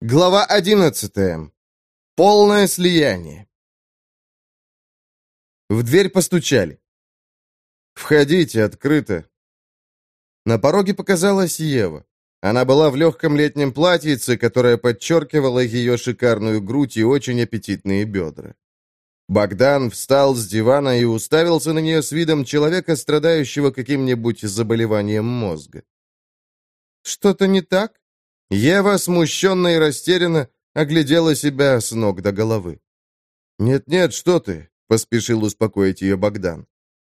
Глава 11. Полное слияние. В дверь постучали. «Входите, открыто». На пороге показалась Ева. Она была в легком летнем платьице, которое подчеркивало ее шикарную грудь и очень аппетитные бедра. Богдан встал с дивана и уставился на нее с видом человека, страдающего каким-нибудь заболеванием мозга. «Что-то не так?» Ева, смущенно и растерянно, оглядела себя с ног до головы. «Нет-нет, что ты?» — поспешил успокоить ее Богдан.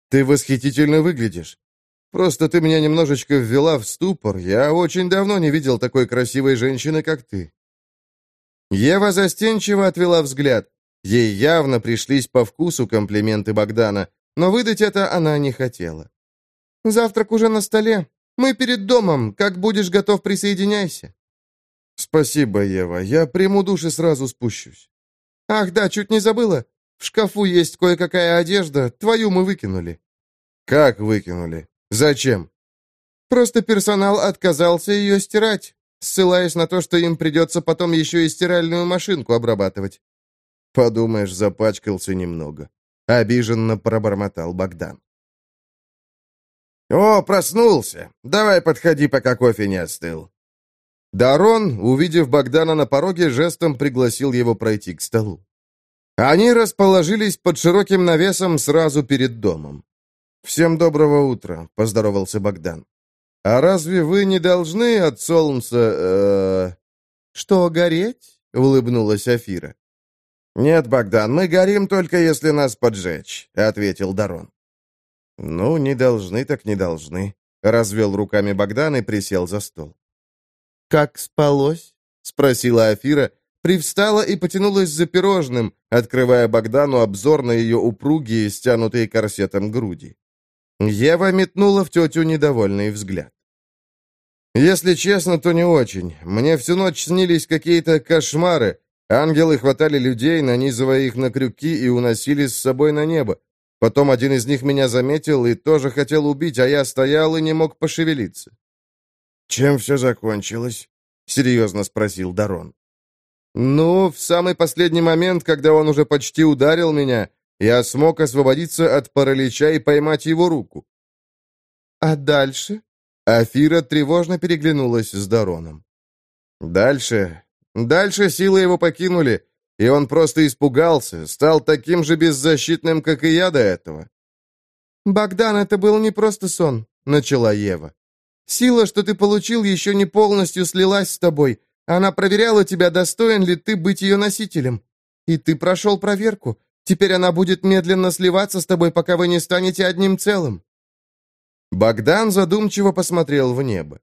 «Ты восхитительно выглядишь. Просто ты меня немножечко ввела в ступор. Я очень давно не видел такой красивой женщины, как ты». Ева застенчиво отвела взгляд. Ей явно пришлись по вкусу комплименты Богдана, но выдать это она не хотела. «Завтрак уже на столе. Мы перед домом. Как будешь готов, присоединяйся». «Спасибо, Ева. Я приму душ и сразу спущусь». «Ах, да, чуть не забыла. В шкафу есть кое-какая одежда. Твою мы выкинули». «Как выкинули? Зачем?» «Просто персонал отказался ее стирать, ссылаясь на то, что им придется потом еще и стиральную машинку обрабатывать». «Подумаешь, запачкался немного». Обиженно пробормотал Богдан. «О, проснулся! Давай подходи, пока кофе не остыл». Дарон, увидев Богдана на пороге, жестом пригласил его пройти к столу. Они расположились под широким навесом сразу перед домом. «Всем доброго утра», — поздоровался Богдан. «А разве вы не должны от солнца...» э... «Что, гореть?» — улыбнулась Афира. «Нет, Богдан, мы горим только если нас поджечь», — ответил Дарон. «Ну, не должны так не должны», — развел руками Богдан и присел за стол. «Как спалось?» — спросила Афира, привстала и потянулась за пирожным, открывая Богдану обзор на ее упругие, стянутые корсетом груди. Ева метнула в тетю недовольный взгляд. «Если честно, то не очень. Мне всю ночь снились какие-то кошмары. Ангелы хватали людей, нанизывая их на крюки и уносили с собой на небо. Потом один из них меня заметил и тоже хотел убить, а я стоял и не мог пошевелиться. «Чем все закончилось?» — серьезно спросил Дарон. «Ну, в самый последний момент, когда он уже почти ударил меня, я смог освободиться от паралича и поймать его руку». «А дальше?» Афира тревожно переглянулась с Дароном. «Дальше? Дальше силы его покинули, и он просто испугался, стал таким же беззащитным, как и я до этого». «Богдан, это был не просто сон», — начала Ева. Сила, что ты получил, еще не полностью слилась с тобой. Она проверяла тебя, достоин ли ты быть ее носителем. И ты прошел проверку. Теперь она будет медленно сливаться с тобой, пока вы не станете одним целым». Богдан задумчиво посмотрел в небо.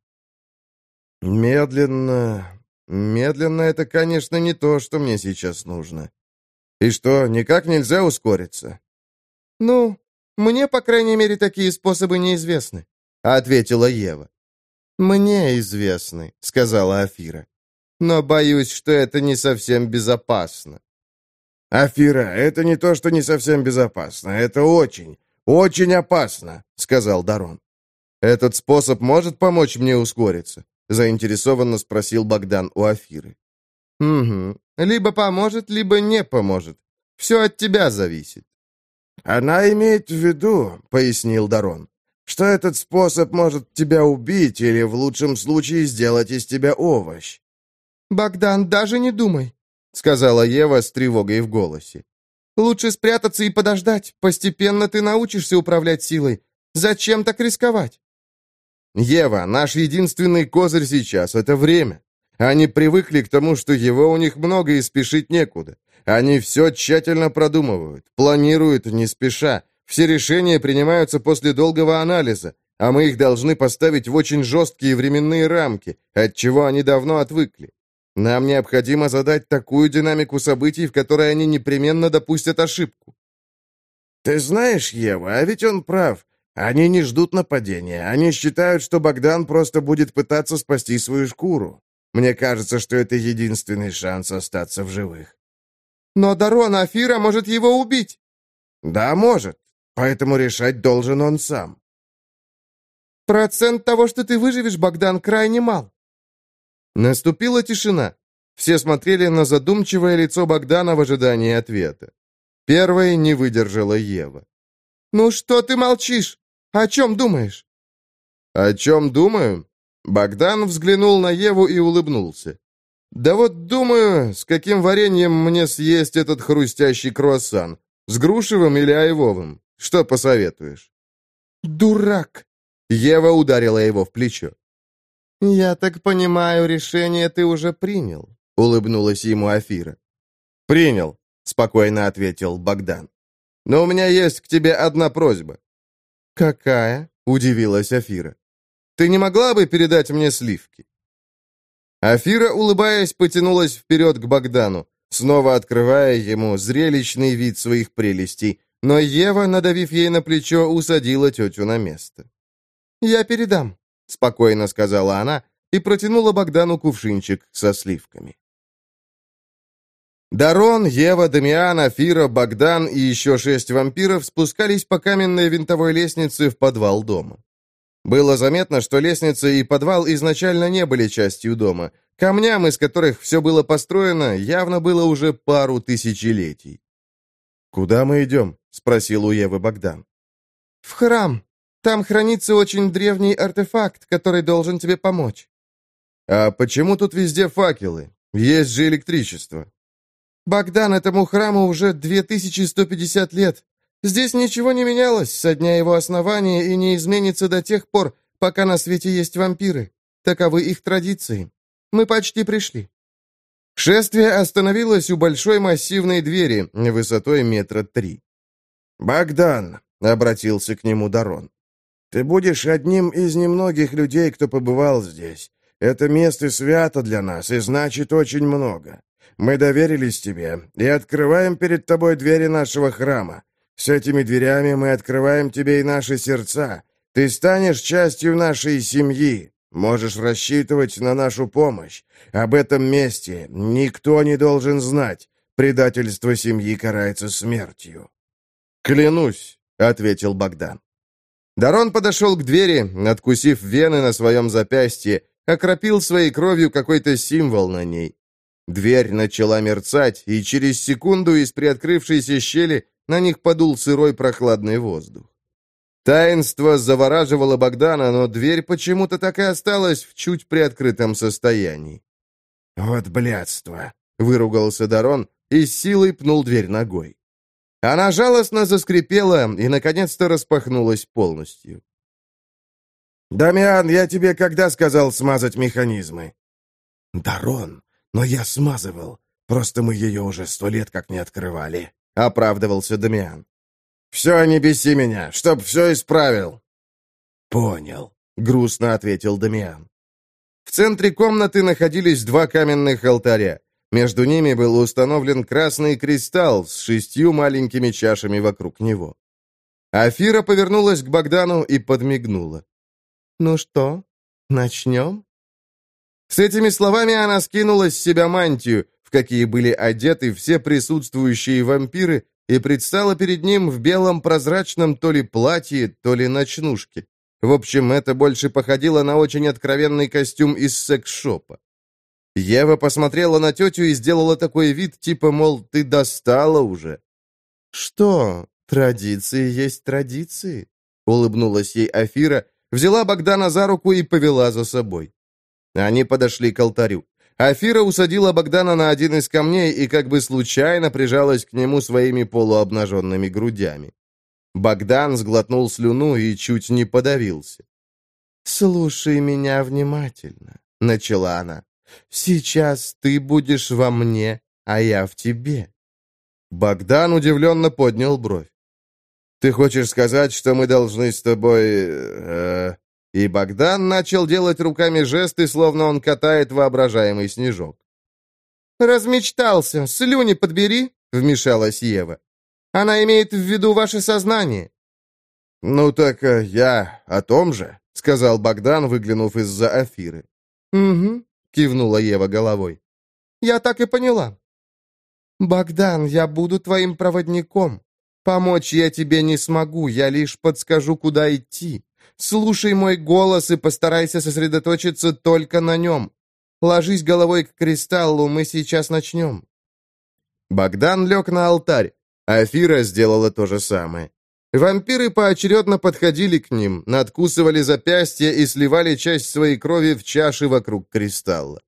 «Медленно... Медленно — это, конечно, не то, что мне сейчас нужно. И что, никак нельзя ускориться?» «Ну, мне, по крайней мере, такие способы неизвестны», — ответила Ева. «Мне известны», — сказала Афира. «Но боюсь, что это не совсем безопасно». «Афира, это не то, что не совсем безопасно. Это очень, очень опасно», — сказал Дарон. «Этот способ может помочь мне ускориться?» — заинтересованно спросил Богдан у Афиры. «Угу. Либо поможет, либо не поможет. Все от тебя зависит». «Она имеет в виду», — пояснил Дарон, что этот способ может тебя убить или, в лучшем случае, сделать из тебя овощ». «Богдан, даже не думай», — сказала Ева с тревогой в голосе. «Лучше спрятаться и подождать. Постепенно ты научишься управлять силой. Зачем так рисковать?» «Ева, наш единственный козырь сейчас — это время. Они привыкли к тому, что его у них много и спешить некуда. Они все тщательно продумывают, планируют не спеша, все решения принимаются после долгого анализа, а мы их должны поставить в очень жесткие временные рамки, от чего они давно отвыкли. Нам необходимо задать такую динамику событий, в которой они непременно допустят ошибку. Ты знаешь, Ева, а ведь он прав. Они не ждут нападения. Они считают, что Богдан просто будет пытаться спасти свою шкуру. Мне кажется, что это единственный шанс остаться в живых. Но Дарон Афира может его убить. Да, может. Поэтому решать должен он сам. Процент того, что ты выживешь, Богдан, крайне мал. Наступила тишина. Все смотрели на задумчивое лицо Богдана в ожидании ответа. Первой не выдержала Ева. «Ну что ты молчишь? О чем думаешь?» «О чем думаю?» Богдан взглянул на Еву и улыбнулся. «Да вот думаю, с каким вареньем мне съесть этот хрустящий круассан? С грушевым или айвовым? Что посоветуешь?» «Дурак!» Ева ударила его в плечо. «Я так понимаю, решение ты уже принял», — улыбнулась ему Афира. «Принял», — спокойно ответил Богдан. «Но у меня есть к тебе одна просьба». «Какая?» — удивилась Афира. «Ты не могла бы передать мне сливки?» Афира, улыбаясь, потянулась вперед к Богдану, снова открывая ему зрелищный вид своих прелестей, но Ева, надавив ей на плечо, усадила тетю на место. «Я передам», — спокойно сказала она и протянула Богдану кувшинчик со сливками. Дарон, Ева, Дамиан, Афира, Богдан и еще шесть вампиров спускались по каменной винтовой лестнице в подвал дома. Было заметно, что лестница и подвал изначально не были частью дома. Камням, из которых все было построено, явно было уже пару тысячелетий. «Куда мы идем?» — спросил у Евы Богдан. «В храм. Там хранится очень древний артефакт, который должен тебе помочь». «А почему тут везде факелы? Есть же электричество». «Богдан, этому храму уже 2150 лет. Здесь ничего не менялось со дня его основания и не изменится до тех пор, пока на свете есть вампиры. Таковы их традиции. Мы почти пришли». Шествие остановилось у большой массивной двери высотой метра три. «Богдан», — обратился к нему Дарон, — «ты будешь одним из немногих людей, кто побывал здесь. Это место свято для нас и значит очень много. Мы доверились тебе и открываем перед тобой двери нашего храма. С этими дверями мы открываем тебе и наши сердца. Ты станешь частью нашей семьи. Можешь рассчитывать на нашу помощь. Об этом месте никто не должен знать. Предательство семьи карается смертью». «Клянусь», — ответил Богдан. Дарон подошел к двери, надкусив вены на своем запястье, окропил своей кровью какой-то символ на ней. Дверь начала мерцать, и через секунду из приоткрывшейся щели на них подул сырой прохладный воздух. Таинство завораживало Богдана, но дверь почему-то так и осталась в чуть приоткрытом состоянии. «Вот блядство!» — выругался Дарон и силой пнул дверь ногой. Она жалостно заскрипела и, наконец-то, распахнулась полностью. «Дамиан, я тебе когда сказал смазать механизмы?» «Дарон, но я смазывал. Просто мы ее уже сто лет как не открывали», — оправдывался Дамиан. «Все, не беси меня, чтоб все исправил». «Понял», — грустно ответил Дамиан. В центре комнаты находились два каменных алтаря. Между ними был установлен красный кристалл с шестью маленькими чашами вокруг него. Афира повернулась к Богдану и подмигнула. «Ну что, начнем?» С этими словами она скинула с себя мантию, в какие были одеты все присутствующие вампиры, и предстала перед ним в белом прозрачном то ли платье, то ли ночнушке. В общем, это больше походило на очень откровенный костюм из секс-шопа. Ева посмотрела на тетю и сделала такой вид, типа, мол, ты достала уже. «Что? Традиции есть традиции?» Улыбнулась ей Афира, взяла Богдана за руку и повела за собой. Они подошли к алтарю. Афира усадила Богдана на один из камней и как бы случайно прижалась к нему своими полуобнаженными грудями. Богдан сглотнул слюну и чуть не подавился. «Слушай меня внимательно», — начала она. «Сейчас ты будешь во мне, а я в тебе». Богдан удивленно поднял бровь. «Ты хочешь сказать, что мы должны с тобой...» э, И Богдан начал делать руками жесты, словно он катает воображаемый снежок. «Размечтался! Слюни подбери!» — вмешалась Ева. «Она имеет в виду ваше сознание». «Ну так э, я о том же», — сказал Богдан, выглянув из-за Афиры. «Угу», — кивнула Ева головой. «Я так и поняла». «Богдан, я буду твоим проводником. Помочь я тебе не смогу, я лишь подскажу, куда идти. Слушай мой голос и постарайся сосредоточиться только на нем. Ложись головой к кристаллу, мы сейчас начнем». Богдан лег на алтарь, а Афира сделала то же самое. Вампиры поочередно подходили к ним, надкусывали запястья и сливали часть своей крови в чаши вокруг кристалла.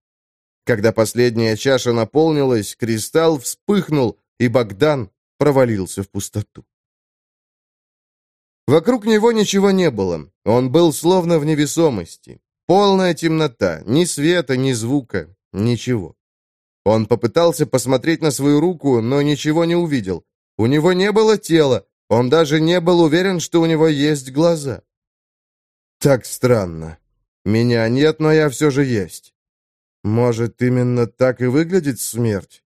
Когда последняя чаша наполнилась, кристалл вспыхнул, и Богдан провалился в пустоту. Вокруг него ничего не было. Он был словно в невесомости. Полная темнота, ни света, ни звука, ничего. Он попытался посмотреть на свою руку, но ничего не увидел. У него не было тела, он даже не был уверен, что у него есть глаза. Так странно. Меня нет, но я все же есть. Может, именно так и выглядит смерть?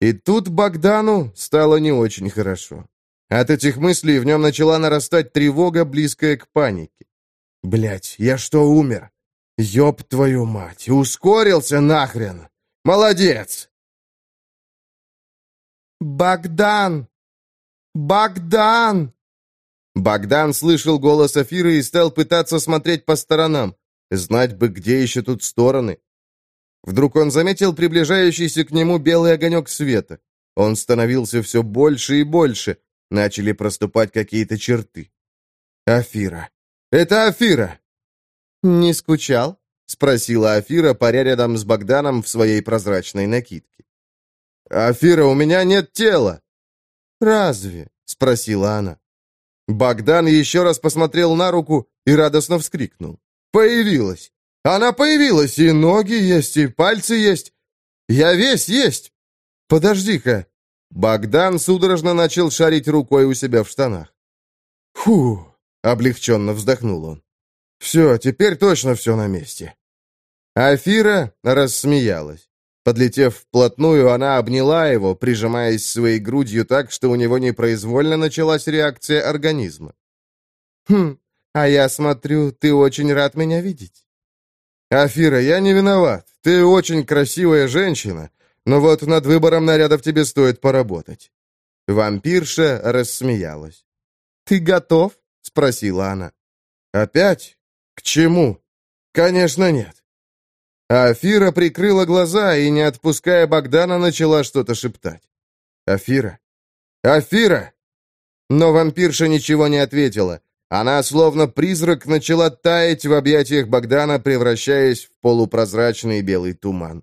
И тут Богдану стало не очень хорошо. От этих мыслей в нем начала нарастать тревога, близкая к панике. Блять, я что, умер? Ёб твою мать, ускорился нахрен! Молодец!» «Богдан! Богдан!» Богдан слышал голос Афиры и стал пытаться смотреть по сторонам. Знать бы, где еще тут стороны. Вдруг он заметил приближающийся к нему белый огонек света. Он становился все больше и больше. Начали проступать какие-то черты. Афира. Это Афира! «Не скучал?» — спросила Афира, паря рядом с Богданом в своей прозрачной накидке. «Афира, у меня нет тела!» «Разве?» — спросила она. Богдан еще раз посмотрел на руку и радостно вскрикнул. «Появилась! Она появилась, и ноги есть, и пальцы есть! Я весь есть! Подожди-ка!» Богдан судорожно начал шарить рукой у себя в штанах. «Фу!» — облегченно вздохнул он. Все, теперь точно все на месте. Афира рассмеялась. Подлетев вплотную, она обняла его, прижимаясь своей грудью так, что у него непроизвольно началась реакция организма. «Хм, а я смотрю, ты очень рад меня видеть». «Афира, я не виноват. Ты очень красивая женщина, но вот над выбором нарядов тебе стоит поработать». Вампирша рассмеялась. «Ты готов?» — спросила она. «Опять? «К чему?» «Конечно, нет». Афира прикрыла глаза и, не отпуская Богдана, начала что-то шептать. «Афира! Афира!» Но вампирша ничего не ответила. Она, словно призрак, начала таять в объятиях Богдана, превращаясь в полупрозрачный белый туман.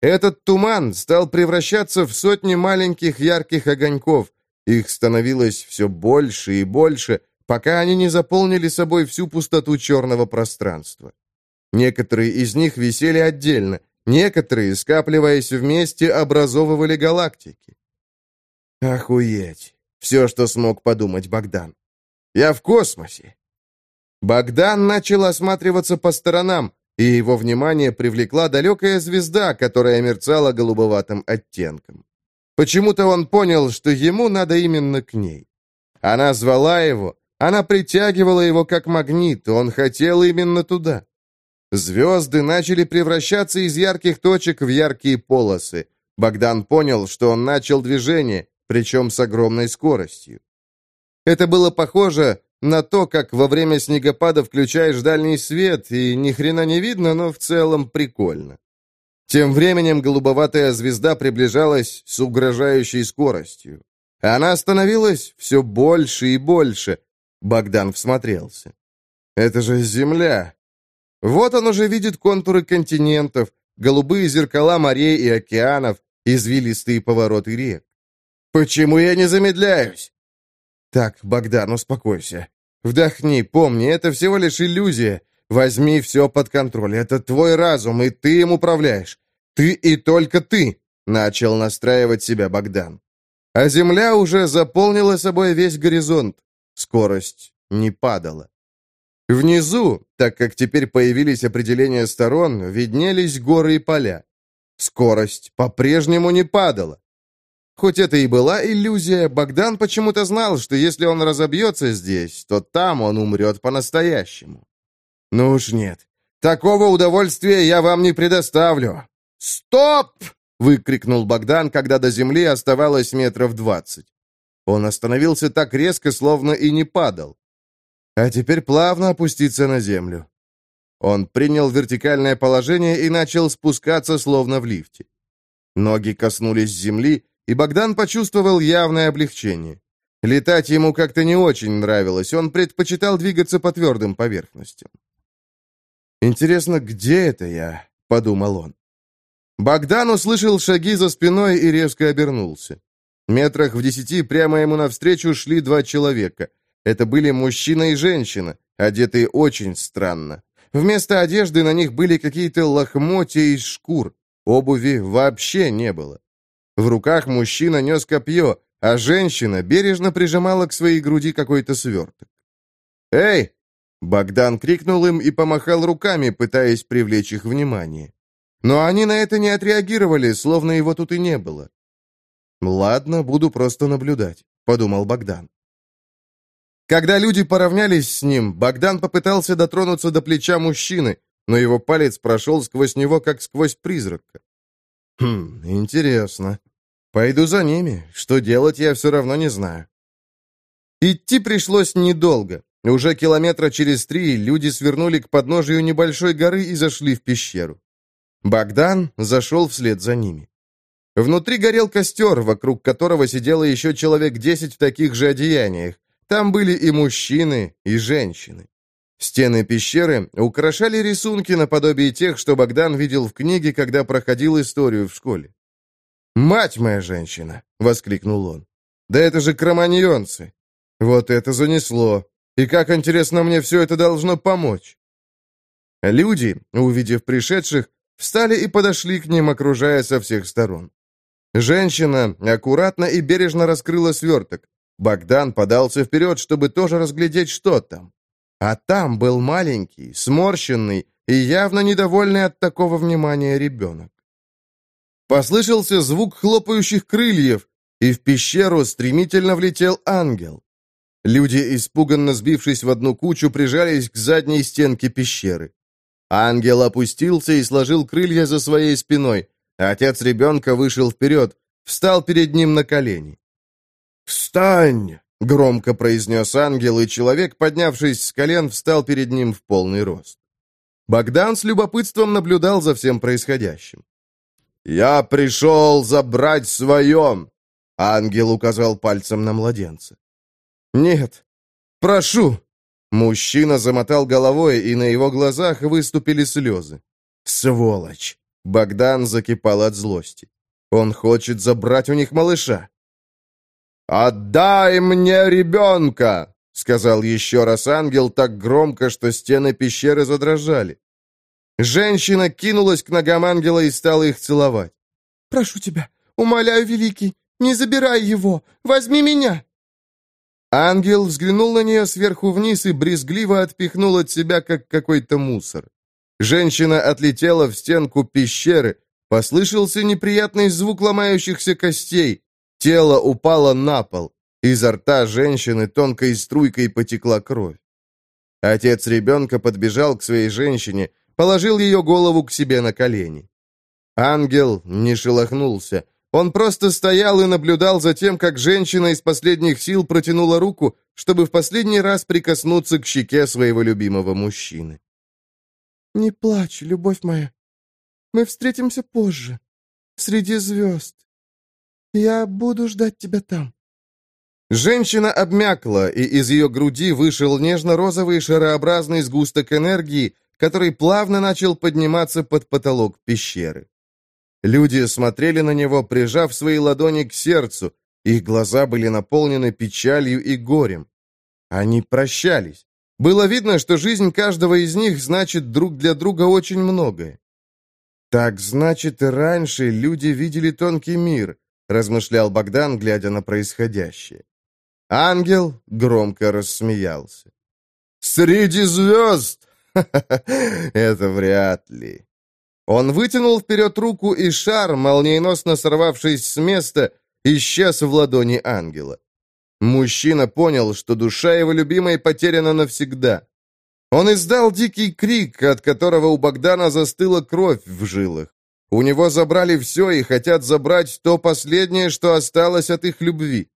Этот туман стал превращаться в сотни маленьких ярких огоньков. Их становилось все больше и больше, пока они не заполнили собой всю пустоту черного пространства. Некоторые из них висели отдельно, некоторые, скапливаясь вместе, образовывали галактики. «Охуеть!» — все, что смог подумать Богдан. «Я в космосе!» Богдан начал осматриваться по сторонам, и его внимание привлекла далекая звезда, которая мерцала голубоватым оттенком. Почему-то он понял, что ему надо именно к ней. Она звала его, она притягивала его как магнит, он хотел именно туда. Звезды начали превращаться из ярких точек в яркие полосы. Богдан понял, что он начал движение, причем с огромной скоростью. Это было похоже на то, как во время снегопада включаешь дальний свет, и ни хрена не видно, но в целом прикольно. Тем временем голубоватая звезда приближалась с угрожающей скоростью. Она становилась все больше и больше, Богдан всмотрелся. «Это же Земля!» Вот он уже видит контуры континентов, голубые зеркала морей и океанов, извилистые повороты рек. «Почему я не замедляюсь?» «Так, Богдан, успокойся. Вдохни, помни, это всего лишь иллюзия. Возьми все под контроль. Это твой разум, и ты им управляешь. Ты и только ты!» Начал настраивать себя Богдан. А Земля уже заполнила собой весь горизонт. Скорость не падала. Внизу, так как теперь появились определения сторон, виднелись горы и поля. Скорость по-прежнему не падала. Хоть это и была иллюзия, Богдан почему-то знал, что если он разобьется здесь, то там он умрет по-настоящему. «Ну уж нет. Такого удовольствия я вам не предоставлю». «Стоп!» — выкрикнул Богдан, когда до земли оставалось метров двадцать. Он остановился так резко, словно и не падал. А теперь плавно опуститься на землю. Он принял вертикальное положение и начал спускаться, словно в лифте. Ноги коснулись земли, и Богдан почувствовал явное облегчение. Летать ему как-то не очень нравилось, он предпочитал двигаться по твердым поверхностям. «Интересно, где это я?» — подумал он. Богдан услышал шаги за спиной и резко обернулся. Метрах в десяти прямо ему навстречу шли два человека. Это были мужчина и женщина, одетые очень странно. Вместо одежды на них были какие-то лохмотья из шкур. Обуви вообще не было. В руках мужчина нес копье, а женщина бережно прижимала к своей груди какой-то сверток. «Эй!» Богдан крикнул им и помахал руками, пытаясь привлечь их внимание. Но они на это не отреагировали, словно его тут и не было. «Ладно, буду просто наблюдать», — подумал Богдан. Когда люди поравнялись с ним, Богдан попытался дотронуться до плеча мужчины, но его палец прошел сквозь него, как сквозь призрака. «Хм, интересно. Пойду за ними. Что делать, я все равно не знаю». Идти пришлось недолго. Уже километра через три люди свернули к подножию небольшой горы и зашли в пещеру. Богдан зашел вслед за ними. Внутри горел костер, вокруг которого сидело еще человек десять в таких же одеяниях. Там были и мужчины, и женщины. Стены пещеры украшали рисунки наподобие тех, что Богдан видел в книге, когда проходил историю в школе. «Мать моя женщина!» — воскликнул он. «Да это же кроманьонцы! Вот это занесло! И как, интересно, мне все это должно помочь?» Люди, увидев пришедших, встали и подошли к ним, окружая со всех сторон. Женщина аккуратно и бережно раскрыла сверток. Богдан подался вперед, чтобы тоже разглядеть, что там. А там был маленький, сморщенный и явно недовольный от такого внимания ребенок. Послышался звук хлопающих крыльев, и в пещеру стремительно влетел ангел. Люди, испуганно сбившись в одну кучу, прижались к задней стенке пещеры. Ангел опустился и сложил крылья за своей спиной. Отец ребенка вышел вперед, встал перед ним на колени. «Встань!» — громко произнес ангел, и человек, поднявшись с колен, встал перед ним в полный рост. Богдан с любопытством наблюдал за всем происходящим. «Я пришел забрать свое!» Ангел указал пальцем на младенца. «Нет, прошу!» Мужчина замотал головой, и на его глазах выступили слезы. «Сволочь!» Богдан закипал от злости. «Он хочет забрать у них малыша!» «Отдай мне ребенка!» — сказал еще раз ангел так громко, что стены пещеры задрожали. Женщина кинулась к ногам ангела и стала их целовать. «Прошу тебя, умоляю, великий, не забирай его! Возьми меня!» Ангел взглянул на нее сверху вниз и брезгливо отпихнул от себя, как какой-то мусор. Женщина отлетела в стенку пещеры, послышался неприятный звук ломающихся костей, тело упало на пол, изо рта женщины тонкой струйкой потекла кровь. Отец ребенка подбежал к своей женщине, положил ее голову к себе на колени. Ангел не шелохнулся, он просто стоял и наблюдал за тем, как женщина из последних сил протянула руку, чтобы в последний раз прикоснуться к щеке своего любимого мужчины. «Не плачь, любовь моя. Мы встретимся позже, среди звезд. Я буду ждать тебя там». Женщина обмякла, и из ее груди вышел нежно-розовый шарообразный сгусток энергии, который плавно начал подниматься под потолок пещеры. Люди смотрели на него, прижав свои ладони к сердцу. Их глаза были наполнены печалью и горем. Они прощались. Было видно, что жизнь каждого из них значит друг для друга очень многое. «Так, значит, и раньше люди видели тонкий мир», — размышлял Богдан, глядя на происходящее. Ангел громко рассмеялся. «Среди звезд? Это вряд ли. Он вытянул вперед руку, и шар, молниеносно сорвавшись с места, исчез в ладони ангела. Мужчина понял, что душа его любимой потеряна навсегда. Он издал дикий крик, от которого у Богдана застыла кровь в жилах. У него забрали все и хотят забрать то последнее, что осталось от их любви.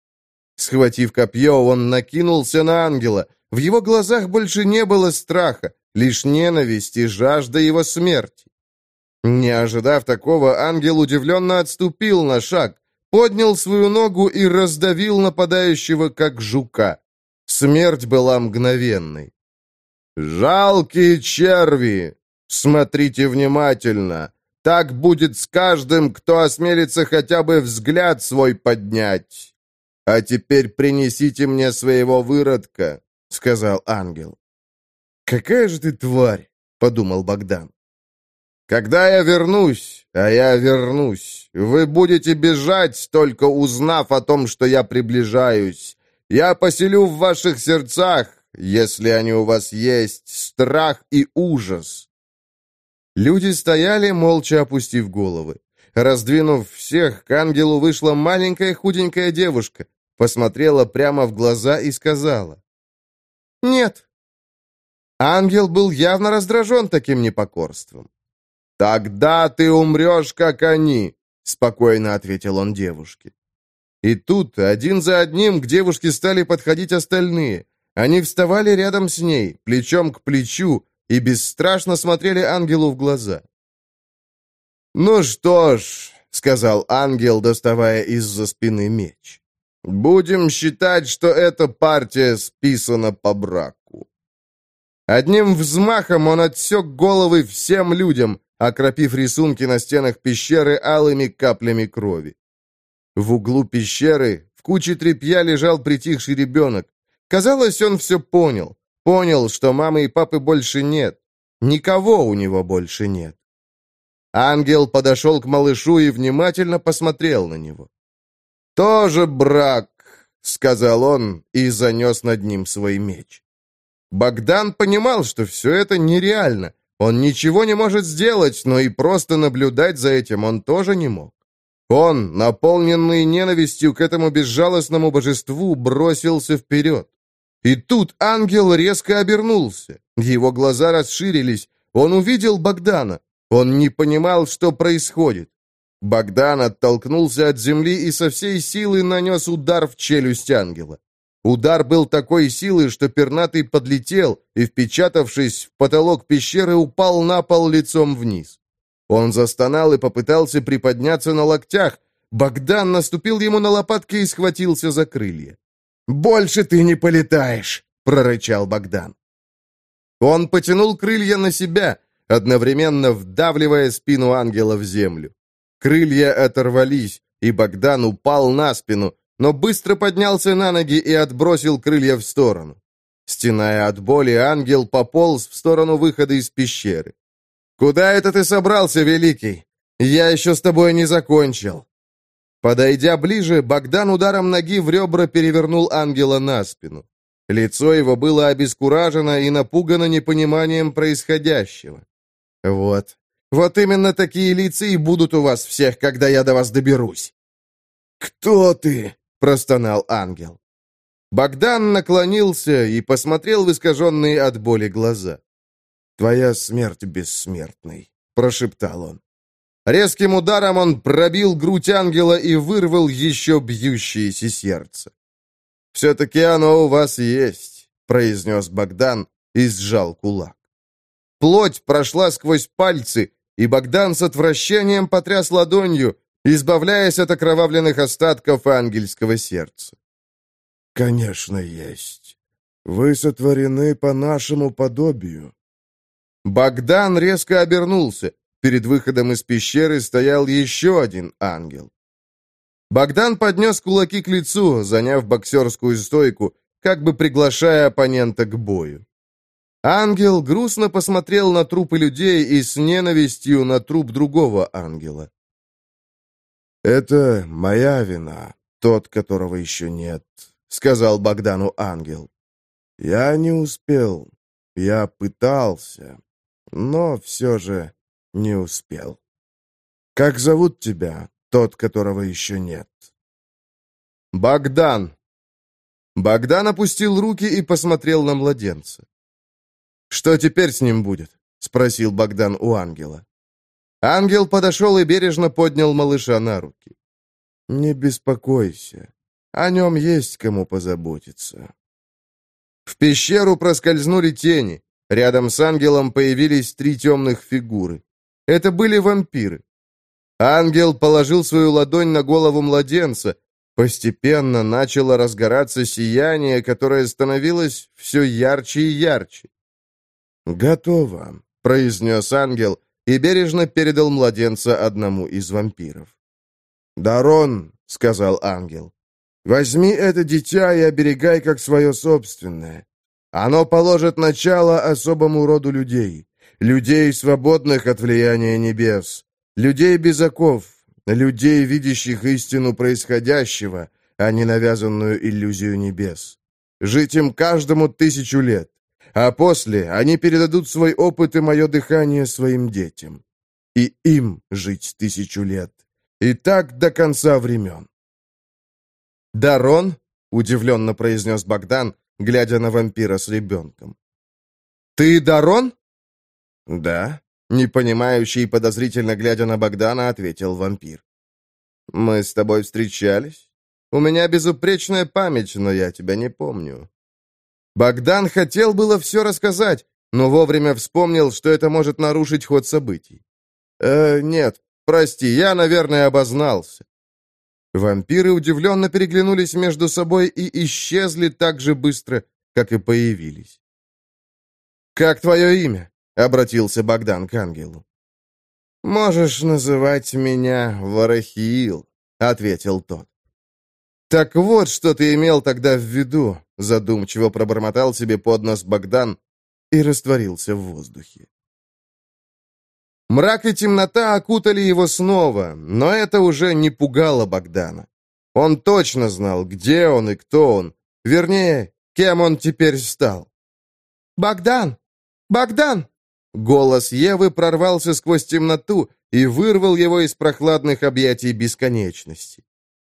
Схватив копье, он накинулся на ангела. В его глазах больше не было страха, лишь ненависть и жажда его смерти. Не ожидав такого, ангел удивленно отступил на шаг, поднял свою ногу и раздавил нападающего, как жука. Смерть была мгновенной. «Жалкие черви! Смотрите внимательно! Так будет с каждым, кто осмелится хотя бы взгляд свой поднять. А теперь принесите мне своего выродка», — сказал ангел. «Какая же ты тварь!» — подумал Богдан. «Когда я вернусь, а я вернусь, вы будете бежать, только узнав о том, что я приближаюсь. Я поселю в ваших сердцах, если они у вас есть, страх и ужас. Люди стояли, молча опустив головы. Раздвинув всех, к ангелу вышла маленькая худенькая девушка, посмотрела прямо в глаза и сказала. «Нет». Ангел был явно раздражен таким непокорством. «Тогда ты умрешь, как они», — спокойно ответил он девушке. И тут, один за одним, к девушке стали подходить остальные. Они вставали рядом с ней, плечом к плечу, и бесстрашно смотрели ангелу в глаза. «Ну что ж», — сказал ангел, доставая из-за спины меч, — «будем считать, что эта партия списана по браку». Одним взмахом он отсек головы всем людям, окропив рисунки на стенах пещеры алыми каплями крови. В углу пещеры в куче тряпья лежал притихший ребенок. Казалось, он все понял. Понял, что мамы и папы больше нет. Никого у него больше нет. Ангел подошел к малышу и внимательно посмотрел на него. «Тоже брак», — сказал он и занес над ним свой меч. Богдан понимал, что все это нереально. Он ничего не может сделать, но и просто наблюдать за этим он тоже не мог. Он, наполненный ненавистью к этому безжалостному божеству, бросился вперед. И тут ангел резко обернулся. Его глаза расширились. Он увидел Богдана. Он не понимал, что происходит. Богдан оттолкнулся от земли и со всей силы нанес удар в челюсть ангела. Удар был такой силы, что пернатый подлетел и, впечатавшись в потолок пещеры, упал на пол лицом вниз. Он застонал и попытался приподняться на локтях. Богдан наступил ему на лопатки и схватился за крылья. «Больше ты не полетаешь!» — прорычал Богдан. Он потянул крылья на себя, одновременно вдавливая спину ангела в землю. Крылья оторвались, и Богдан упал на спину, но быстро поднялся на ноги и отбросил крылья в сторону. Стеная от боли, ангел пополз в сторону выхода из пещеры. «Куда это ты собрался, Великий? Я еще с тобой не закончил». Подойдя ближе, Богдан ударом ноги в ребра перевернул ангела на спину. Лицо его было обескуражено и напугано непониманием происходящего. «Вот, вот именно такие лица и будут у вас всех, когда я до вас доберусь». «Кто ты?» — простонал ангел. Богдан наклонился и посмотрел в искаженные от боли глаза. «Твоя смерть бессмертный», — прошептал он. Резким ударом он пробил грудь ангела и вырвал еще бьющееся сердце. «Все-таки оно у вас есть», — произнес Богдан и сжал кулак. Плоть прошла сквозь пальцы, и Богдан с отвращением потряс ладонью, избавляясь от окровавленных остатков ангельского сердца. «Конечно, есть. Вы сотворены по нашему подобию. Богдан резко обернулся. Перед выходом из пещеры стоял еще один ангел. Богдан поднес кулаки к лицу, заняв боксерскую стойку, как бы приглашая оппонента к бою. Ангел грустно посмотрел на трупы людей и с ненавистью на труп другого ангела. «Это моя вина, тот, которого еще нет», — сказал Богдану ангел. «Я не успел. Я пытался но все же не успел. «Как зовут тебя, тот, которого еще нет?» «Богдан!» Богдан опустил руки и посмотрел на младенца. «Что теперь с ним будет?» — спросил Богдан у ангела. Ангел подошел и бережно поднял малыша на руки. «Не беспокойся. О нем есть кому позаботиться». В пещеру проскользнули тени. Рядом с ангелом появились три темных фигуры. Это были вампиры. Ангел положил свою ладонь на голову младенца. Постепенно начало разгораться сияние, которое становилось все ярче и ярче. «Готово», — произнес ангел и бережно передал младенца одному из вампиров. «Дарон», — сказал ангел, — «возьми это дитя и оберегай как свое собственное. Оно положит начало особому роду людей, людей, свободных от влияния небес, людей без оков, людей, видящих истину происходящего, а не навязанную иллюзию небес. Жить им каждому тысячу лет, а после они передадут свой опыт и мое дыхание своим детям. И им жить тысячу лет. И так до конца времен. «Дарон?» — удивленно произнес Богдан, глядя на вампира с ребенком. «Ты Дарон?» «Да», — непонимающий и подозрительно глядя на Богдана, ответил вампир. «Мы с тобой встречались? У меня безупречная память, но я тебя не помню». Богдан хотел было все рассказать, но вовремя вспомнил, что это может нарушить ход событий. «Э, нет, прости, я, наверное, обознался». Вампиры удивленно переглянулись между собой и исчезли так же быстро, как и появились. «Как твое имя?» — обратился Богдан к ангелу. «Можешь называть меня Варахиил», — ответил тот. «Так вот, что ты имел тогда в виду», — задумчиво пробормотал себе под нос Богдан и растворился в воздухе. Мрак и темнота окутали его снова, но это уже не пугало Богдана. Он точно знал, где он и кто он, вернее, кем он теперь стал. «Богдан! Богдан!» Голос Евы прорвался сквозь темноту и вырвал его из прохладных объятий бесконечности.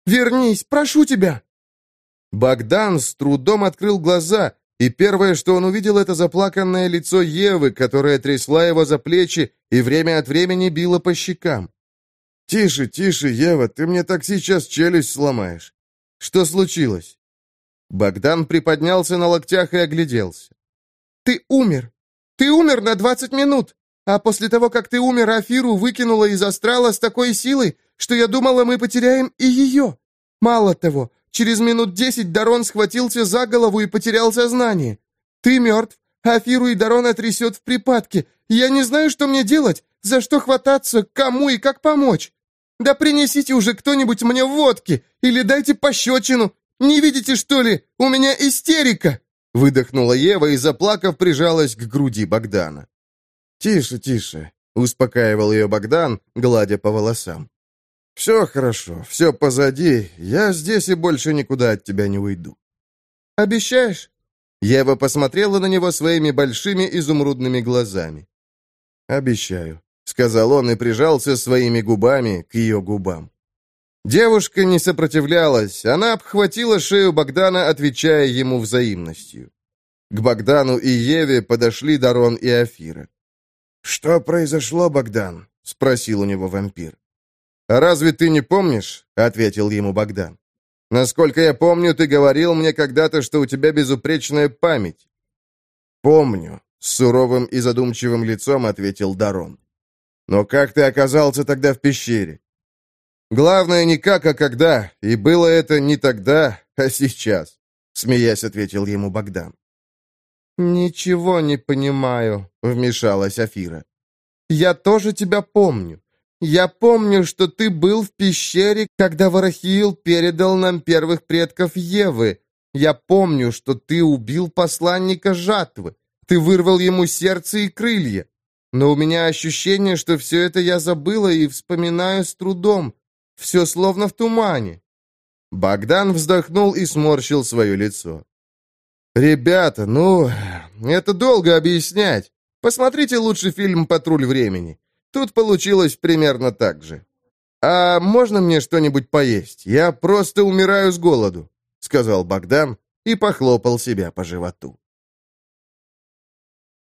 «Вернись, прошу тебя!» Богдан с трудом открыл глаза и первое, что он увидел, это заплаканное лицо Евы, которая трясла его за плечи и время от времени била по щекам. «Тише, тише, Ева, ты мне так сейчас челюсть сломаешь. Что случилось?» Богдан приподнялся на локтях и огляделся. «Ты умер. Ты умер на двадцать минут. А после того, как ты умер, Афиру выкинула из астрала с такой силой, что я думала, мы потеряем и ее. Мало того, Через минут десять Дарон схватился за голову и потерял сознание. Ты мертв, Афиру и Дарона трясет в припадке. Я не знаю, что мне делать, за что хвататься, кому и как помочь. Да принесите уже кто-нибудь мне водки или дайте пощечину. Не видите, что ли? У меня истерика!» Выдохнула Ева и, заплакав, прижалась к груди Богдана. «Тише, тише», — успокаивал ее Богдан, гладя по волосам. «Все хорошо, все позади. Я здесь и больше никуда от тебя не уйду». «Обещаешь?» Ева посмотрела на него своими большими изумрудными глазами. «Обещаю», — сказал он и прижался своими губами к ее губам. Девушка не сопротивлялась, она обхватила шею Богдана, отвечая ему взаимностью. К Богдану и Еве подошли Дарон и Афира. «Что произошло, Богдан?» — спросил у него вампир. «Разве ты не помнишь?» — ответил ему Богдан. «Насколько я помню, ты говорил мне когда-то, что у тебя безупречная память». «Помню», — с суровым и задумчивым лицом ответил Дарон. «Но как ты оказался тогда в пещере?» «Главное, не как, а когда, и было это не тогда, а сейчас», — смеясь ответил ему Богдан. «Ничего не понимаю», — вмешалась Афира. «Я тоже тебя помню. Я помню, что ты был в пещере, когда Варахиил передал нам первых предков Евы. Я помню, что ты убил посланника жатвы. Ты вырвал ему сердце и крылья. Но у меня ощущение, что все это я забыла и вспоминаю с трудом. Все словно в тумане». Богдан вздохнул и сморщил свое лицо. «Ребята, ну, это долго объяснять. Посмотрите лучше фильм «Патруль времени». Тут получилось примерно так же. «А можно мне что-нибудь поесть? Я просто умираю с голоду», — сказал Богдан и похлопал себя по животу.